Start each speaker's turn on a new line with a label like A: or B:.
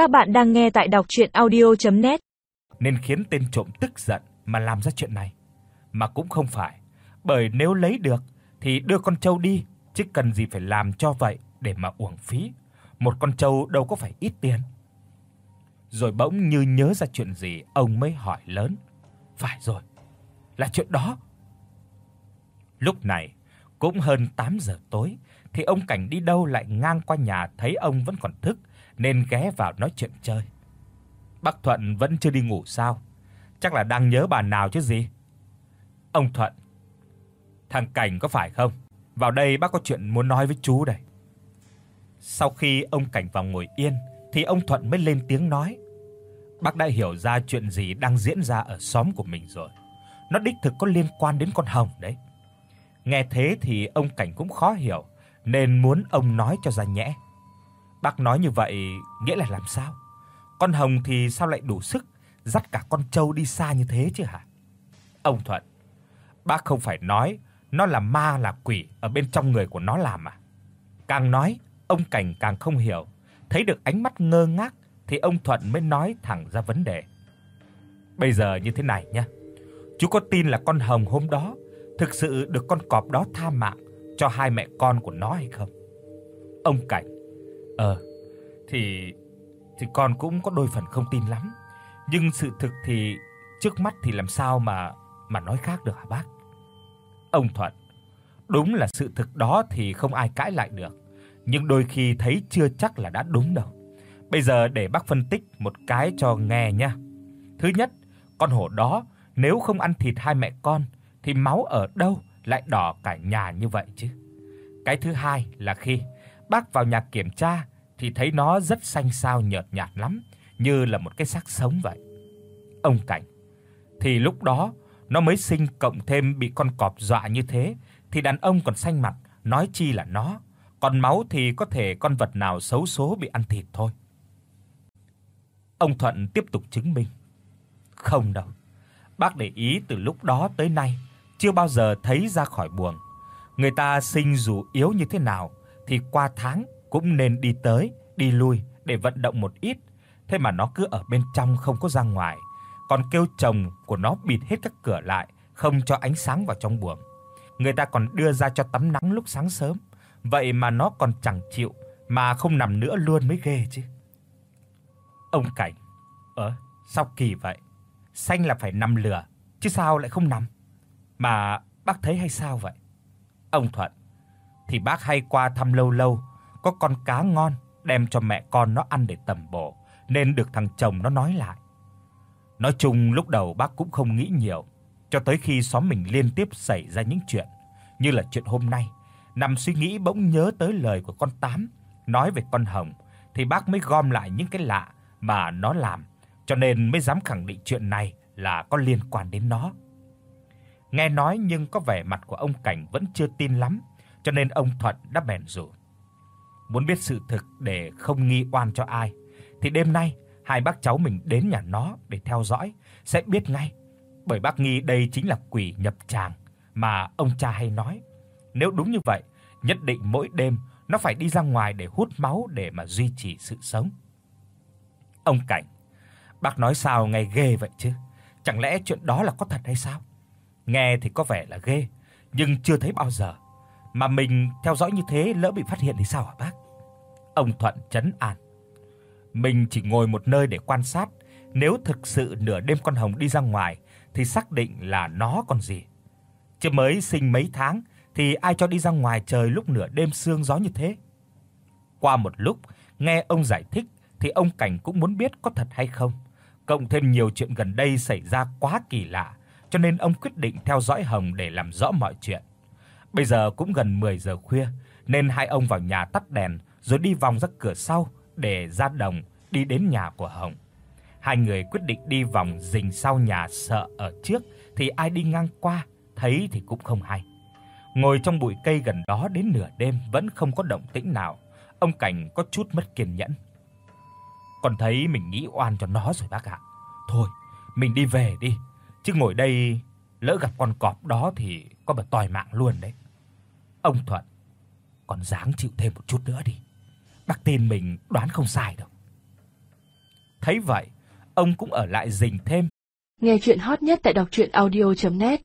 A: Các bạn đang nghe tại đọc audio net
B: Nên khiến tên trộm tức giận mà làm ra chuyện này. Mà cũng không phải, bởi nếu lấy được thì đưa con trâu đi, chứ cần gì phải làm cho vậy để mà uổng phí. Một con trâu đâu có phải ít tiền. Rồi bỗng như nhớ ra chuyện gì, ông mới hỏi lớn. Phải rồi, là chuyện đó. Lúc này cũng hơn 8 giờ tối thì ông Cảnh đi đâu lại ngang qua nhà thấy ông vẫn còn thức nên ghé vào nói chuyện chơi. Bác Thuận vẫn chưa đi ngủ sao? Chắc là đang nhớ bà nào chứ gì. Ông Thuận, thằng Cảnh có phải không? Vào đây bác có chuyện muốn nói với chú đây. Sau khi ông Cảnh vào ngồi yên thì ông Thuận mới lên tiếng nói. Bác đã hiểu ra chuyện gì đang diễn ra ở xóm của mình rồi. Nó đích thực có liên quan đến con Hồng đấy. Nghe thế thì ông Cảnh cũng khó hiểu nên muốn ông nói cho ra nhẽ. Bác nói như vậy nghĩa là làm sao? Con Hồng thì sao lại đủ sức dắt cả con trâu đi xa như thế chứ hả? Ông Thuận, bác không phải nói nó là ma là quỷ ở bên trong người của nó làm à? Càng nói, ông Cảnh càng không hiểu, thấy được ánh mắt ngơ ngác thì ông Thuận mới nói thẳng ra vấn đề. Bây giờ như thế này nhá. Chú có tin là con Hồng hôm đó thực sự được con cọp đó tha mạng cho hai mẹ con của nó hay không? Ông Cảnh. Ờ, thì thì con cũng có đôi phần không tin lắm, nhưng sự thực thì trước mắt thì làm sao mà mà nói khác được hả bác? Ông Thuận. Đúng là sự thực đó thì không ai cãi lại được, nhưng đôi khi thấy chưa chắc là đã đúng đâu. Bây giờ để bác phân tích một cái cho nghe nha. Thứ nhất, con hổ đó nếu không ăn thịt hai mẹ con thì máu ở đâu lại đỏ cả nhà như vậy chứ? Cái thứ hai là khi bác vào nhà kiểm tra thì thấy nó rất xanh xao nhợt nhạt lắm, như là một cái xác sống vậy. Ông Cảnh thì lúc đó nó mới sinh cộng thêm bị con cọp dọa như thế thì đàn ông còn xanh mặt, nói chi là nó, còn máu thì có thể con vật nào xấu số bị ăn thịt thôi. Ông Thuận tiếp tục chứng minh. Không đâu. Bác để ý từ lúc đó tới nay chưa bao giờ thấy ra khỏi buồng. Người ta sinh dù yếu như thế nào thì qua tháng cũng nên đi tới, đi lui để vận động một ít, thế mà nó cứ ở bên trong không có ra ngoài, còn kêu chồng của nó bịt hết các cửa lại, không cho ánh sáng vào trong buồng. Người ta còn đưa ra cho tắm nắng lúc sáng sớm, vậy mà nó còn chẳng chịu mà không nằm nữa luôn mới ghê chứ. Ông Cảnh, ơ, sao kỳ vậy? Xanh là phải nằm lửa, chứ sao lại không nằm? Mà bác thấy hay sao vậy? Ông Thuận, thì bác hay qua thăm lâu lâu, có con cá ngon đem cho mẹ con nó ăn để tầm bổ, nên được thằng chồng nó nói lại. Nói chung lúc đầu bác cũng không nghĩ nhiều, cho tới khi xóm mình liên tiếp xảy ra những chuyện, như là chuyện hôm nay, nằm suy nghĩ bỗng nhớ tới lời của con Tám nói về con Hồng thì bác mới gom lại những cái lạ mà nó làm, cho nên mới dám khẳng định chuyện này là có liên quan đến nó. Nghe nói nhưng có vẻ mặt của ông Cảnh vẫn chưa tin lắm, cho nên ông Thuận đã bèn rủ. Muốn biết sự thực để không nghi oan cho ai thì đêm nay hai bác cháu mình đến nhà nó để theo dõi sẽ biết ngay, bởi bác nghi đây chính là quỷ nhập tràng mà ông cha hay nói. Nếu đúng như vậy, nhất định mỗi đêm nó phải đi ra ngoài để hút máu để mà duy trì sự sống. Ông Cảnh, bác nói sao nghe ghê vậy chứ? Chẳng lẽ chuyện đó là có thật hay sao? Nghe thì có vẻ là ghê, nhưng chưa thấy bao giờ. Mà mình theo dõi như thế lỡ bị phát hiện thì sao hả bác? Ông Thuận trấn an. Mình chỉ ngồi một nơi để quan sát, nếu thực sự nửa đêm con hồng đi ra ngoài thì xác định là nó còn gì. Chứ mới sinh mấy tháng thì ai cho đi ra ngoài trời lúc nửa đêm sương gió như thế. Qua một lúc, nghe ông giải thích thì ông Cảnh cũng muốn biết có thật hay không. Cộng thêm nhiều chuyện gần đây xảy ra quá kỳ lạ, cho nên ông quyết định theo dõi Hồng để làm rõ mọi chuyện. Bây giờ cũng gần 10 giờ khuya, nên hai ông vào nhà tắt đèn rồi đi vòng ra cửa sau để ra đồng đi đến nhà của Hồng. Hai người quyết định đi vòng rình sau nhà sợ ở trước thì ai đi ngang qua thấy thì cũng không hay. Ngồi trong bụi cây gần đó đến nửa đêm vẫn không có động tĩnh nào, ông Cảnh có chút mất kiên nhẫn. Còn thấy mình nghĩ oan cho nó rồi bác ạ. Thôi, mình đi về đi, chứ ngồi đây lỡ gặp con cọp đó thì có mà tòi mạng luôn đấy. Ông Thuận, còn dáng chịu thêm một chút nữa đi. Bác tin mình đoán không sai đâu. Thấy vậy, ông cũng ở lại rình thêm.
C: Nghe truyện hot nhất tại doctruyenaudio.net